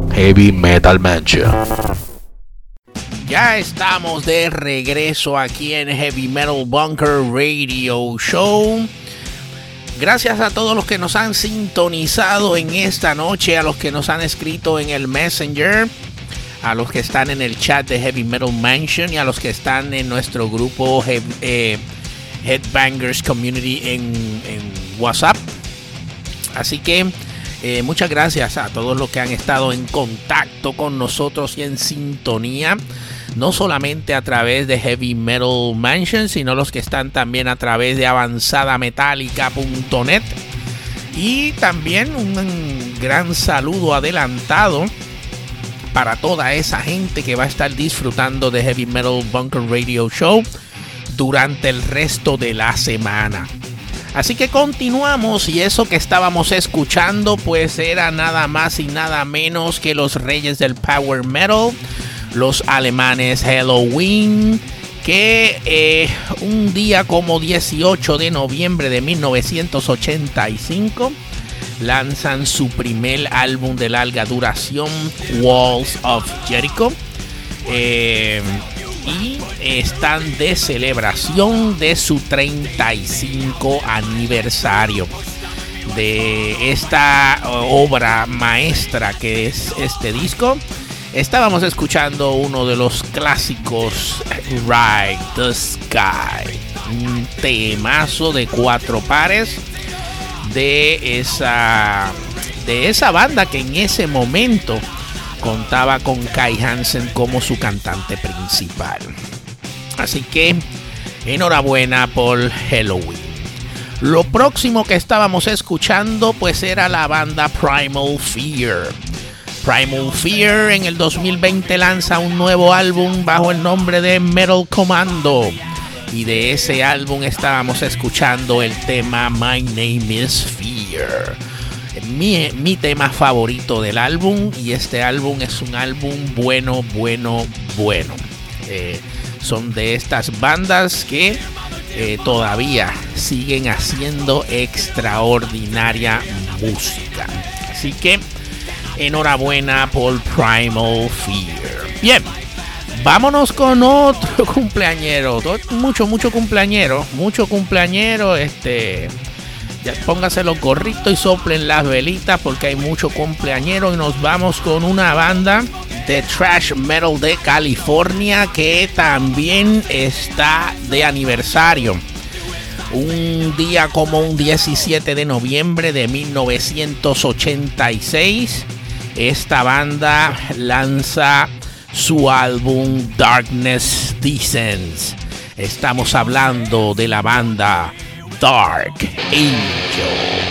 Heavy Metal Mansion. Ya estamos de regreso aquí en Heavy Metal Bunker Radio Show. Gracias a todos los que nos han sintonizado en esta noche, a los que nos han escrito en el Messenger, a los que están en el chat de Heavy Metal Mansion y a los que están en nuestro grupo eh, Headbangers Community en, WhatsApp. Así que eh, muchas gracias a todos los que han estado en contacto con nosotros y en sintonía. No solamente a través de Heavy Metal Mansion, sino los que están también a través de avanzadametallica.net. Y también un gran saludo adelantado para toda esa gente que va a estar disfrutando de Heavy Metal Bunker Radio Show durante el resto de la semana. Así que continuamos y eso que estábamos escuchando pues era nada más y nada menos que los reyes del power metal, los alemanes Halloween, que eh, un día como 18 de noviembre de 1985 lanzan su primer álbum de larga duración, Walls of Jericho. Eh, y están de celebración de su 35 aniversario de esta obra maestra que es este disco. Estábamos escuchando uno de los clásicos Ride the Sky, un temazo de cuatro pares de esa de esa banda que en ese momento contaba con Kai Hansen como su cantante principal. Así que enhorabuena por Halloween. Lo próximo que estábamos escuchando pues era la banda Primal Fear. Primal Fear en el 2020 lanza un nuevo álbum bajo el nombre de Metal Commando. Y de ese álbum estábamos escuchando el tema My Name is Fear mi, tema favorito del álbum y este álbum es un álbum bueno, bueno, bueno. Eh, son de estas bandas que eh, todavía siguen haciendo extraordinaria música. Así que enhorabuena por Primal Fear. Bien, vámonos con otro [LAUGHS] cumpleañero. Mucho, mucho cumpleañero. Mucho cumpleañero. Este póngase los gorritos y soplen las velitas porque hay mucho cumpleañero y nos vamos con una banda de trash metal de California que también está de aniversario. Un día como un 17 de noviembre de 1986, esta banda lanza su álbum Darkness Descends. Estamos hablando de la banda Dark Angel.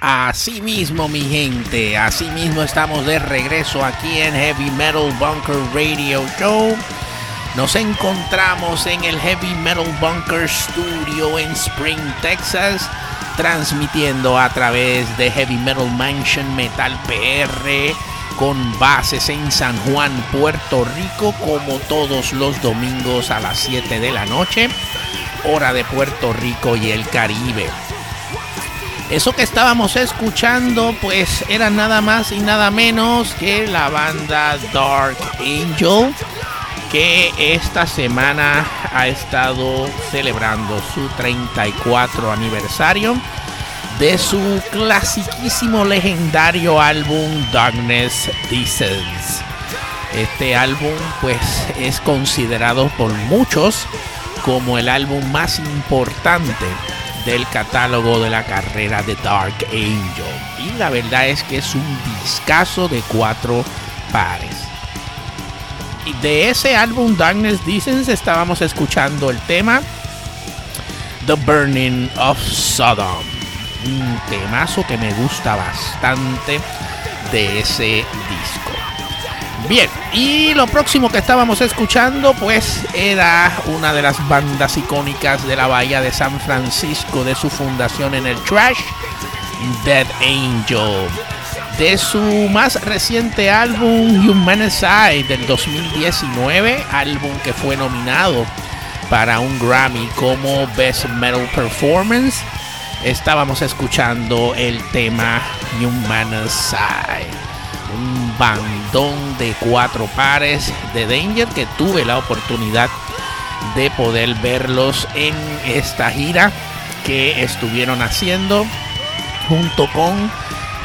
Así mismo, mi gente, así mismo estamos de regreso aquí en Heavy Metal Bunker Radio Show. Nos encontramos en el Heavy Metal Bunker Studio en Spring, Texas, transmitiendo a través de Heavy Metal Mansion Metal PR con bases en San Juan, Puerto Rico, como todos los domingos a las 7 de la noche, hora de Puerto Rico y el Caribe. Eso que estábamos escuchando, pues era nada más y nada menos que la banda Dark Angel, que esta semana ha estado celebrando su 34 aniversario de su clasiquísimo legendario álbum Darkness Descends. Este álbum pues es considerado por muchos como el álbum más importante del catálogo de la carrera de Dark Angel. Y la verdad es que es un discazo de cuatro pares. Y de ese álbum Darkness Descends estábamos escuchando el tema The Burning of Sodom. Un temazo que me gusta bastante de ese disco. Bien, y lo próximo que estábamos escuchando pues era una de las bandas icónicas de la bahía de San Francisco de su fundación en el trash, Dead Angel. De su más reciente álbum Humanicide del 2019, álbum que fue nominado para un Grammy como Best Metal Performance, estábamos escuchando el tema Humanicide un bandón de cuatro pares de Danger que tuve la oportunidad de poder verlos en esta gira que estuvieron haciendo junto con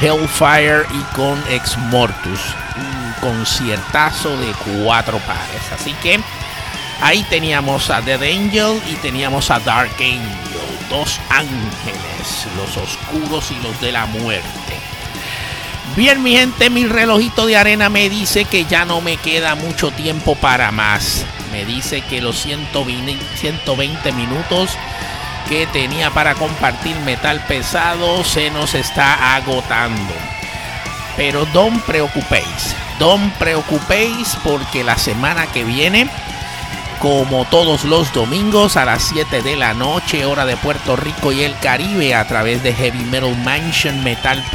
Hellfire y con Ex Mortus. Un conciertazo de cuatro pares. Así que ahí teníamos a The Angel y teníamos a Dark Angel. Dos ángeles, los oscuros y los de la muerte. Bien, mi gente, mi relojito de arena me dice que ya no me queda mucho tiempo para más. Me dice que los 120, 120 minutos que tenía para compartir metal pesado se nos está agotando. Pero don't preocupéis, don't preocupéis porque la semana que viene como todos los domingos a las 7 de la noche, hora de Puerto Rico y el Caribe, a través de Heavy Metal Mansion metalpr.com.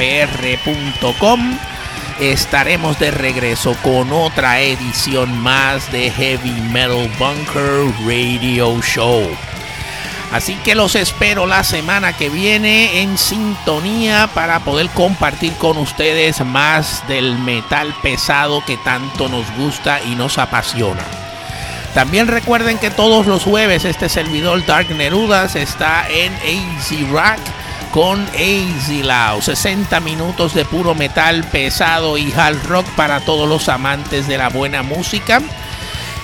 Estaremos de regreso con otra edición más de Heavy Metal Bunker Radio Show. Así que los espero la semana que viene en sintonía para poder compartir con ustedes más del metal pesado que tanto nos gusta y nos apasiona. También recuerden que todos los jueves este servidor Dark Nerudas está en AZ Rock con AZ Loud. 60 minutos de puro metal pesado y hard rock para todos los amantes de la buena música.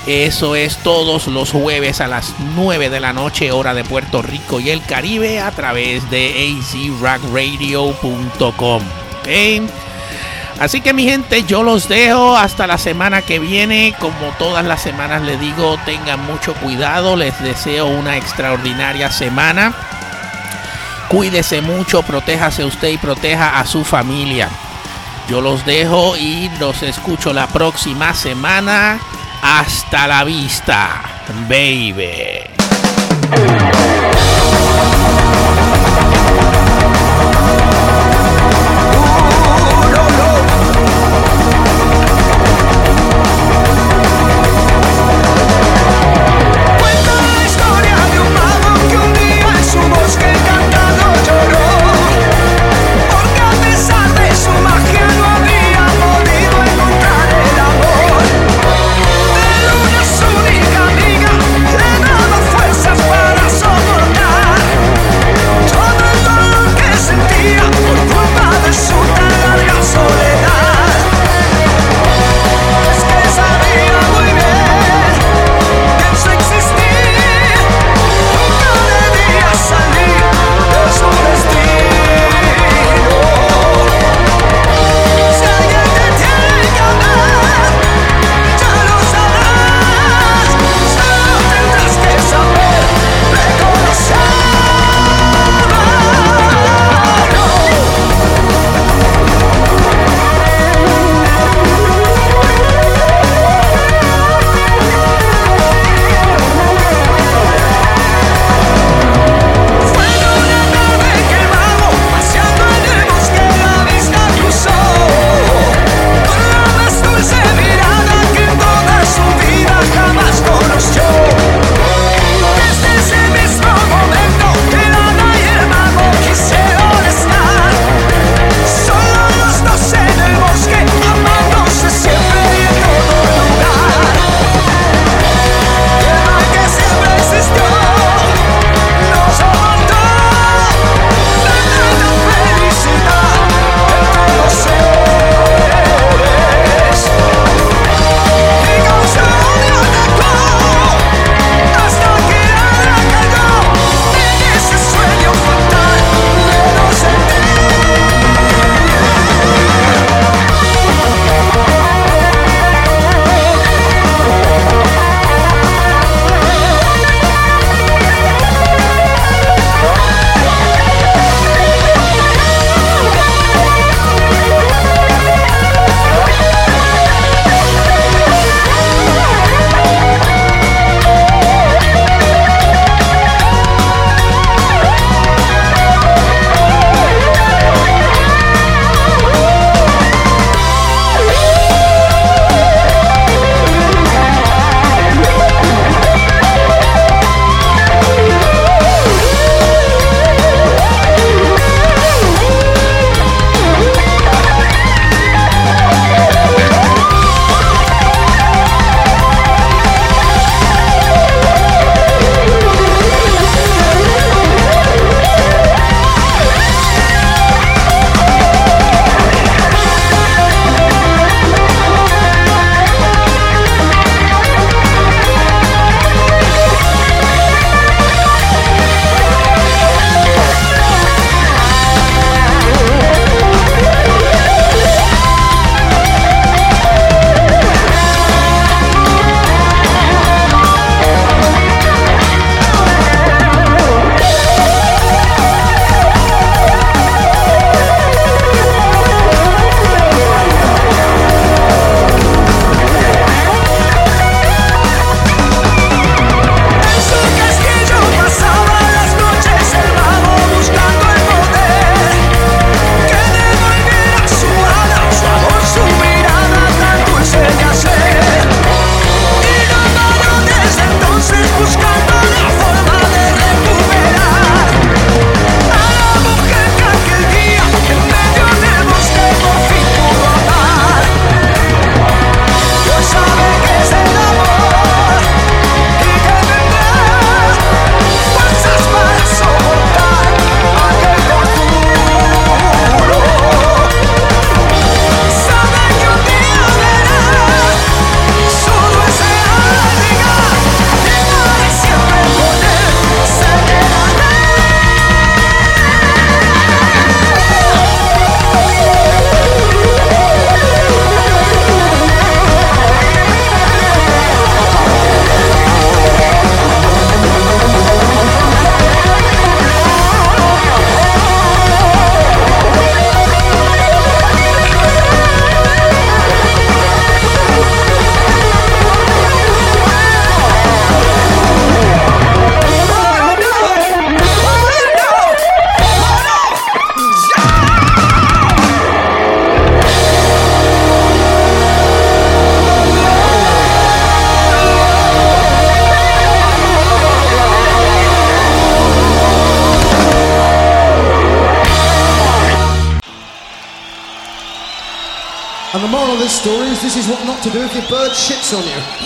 Eso es todos los jueves a las 9 de la noche, hora de Puerto Rico y el Caribe, a través de azrockradio.com. ¿Okay? Así que mi gente, yo los dejo hasta la semana que viene. Como todas las semanas les digo, tengan mucho cuidado. Les deseo una extraordinaria semana. Cuídese mucho, protéjase usted y proteja a su familia. Yo los dejo y los escucho la próxima semana. Hasta la vista, baby. this is what not to do if your bird shits on you.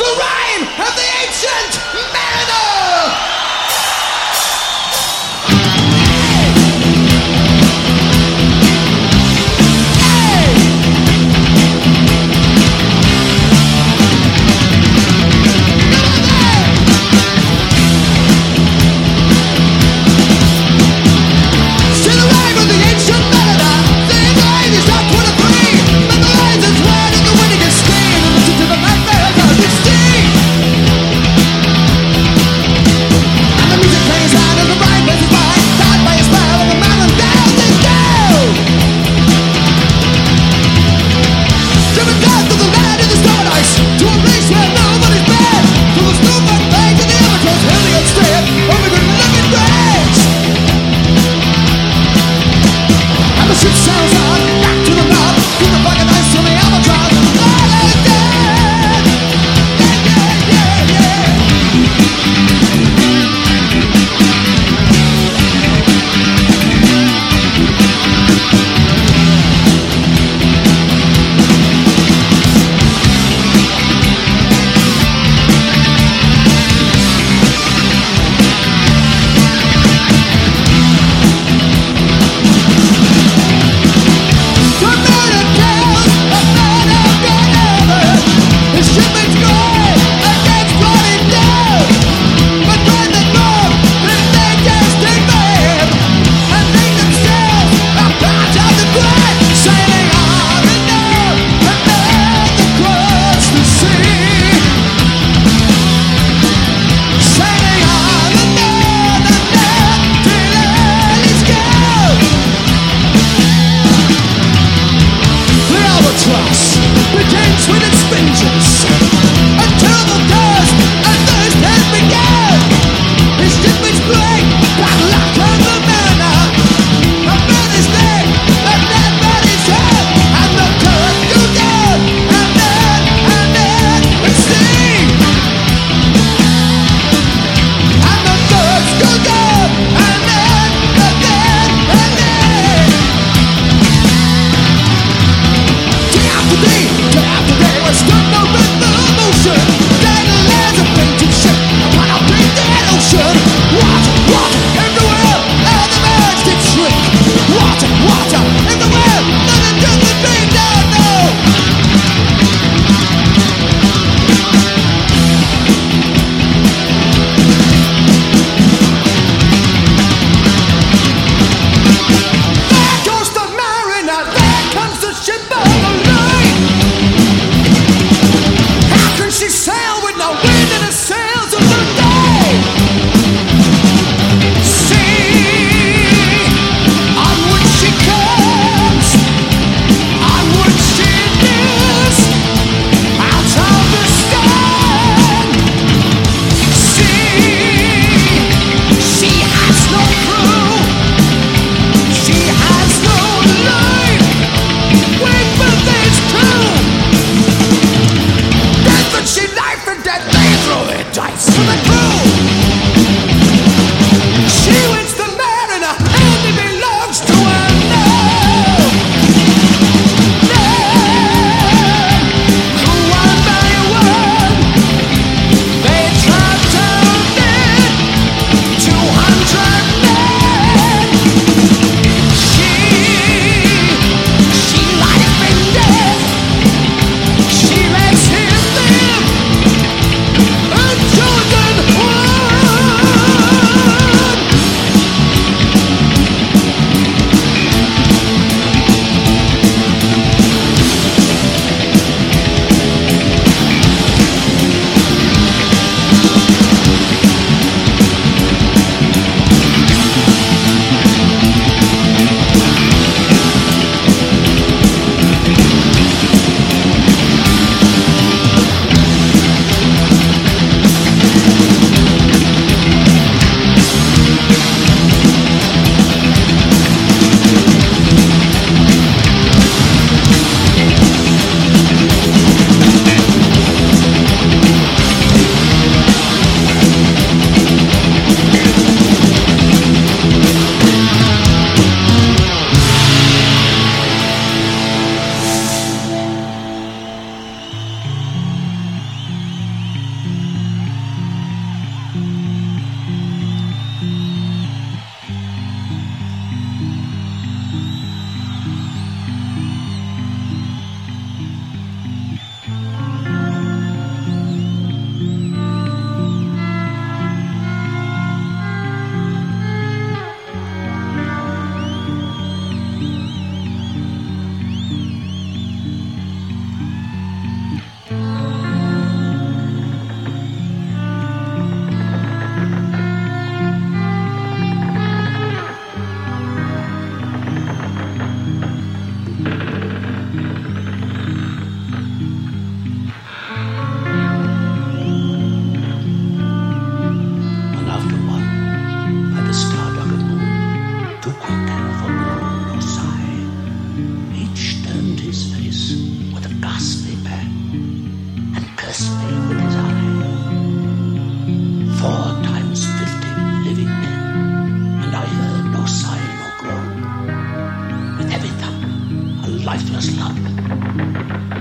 Lifeless lump.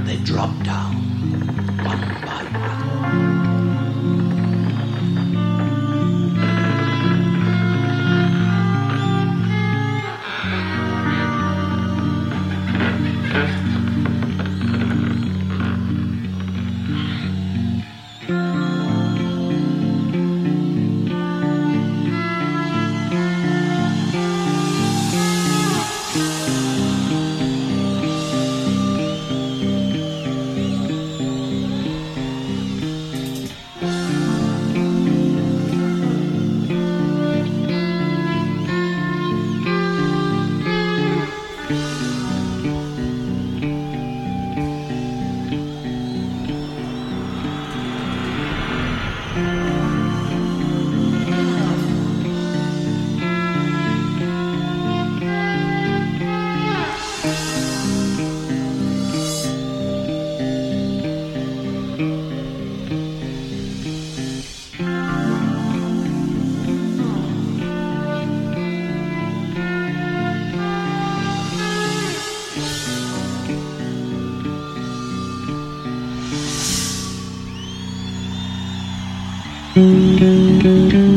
They drop down one by one. The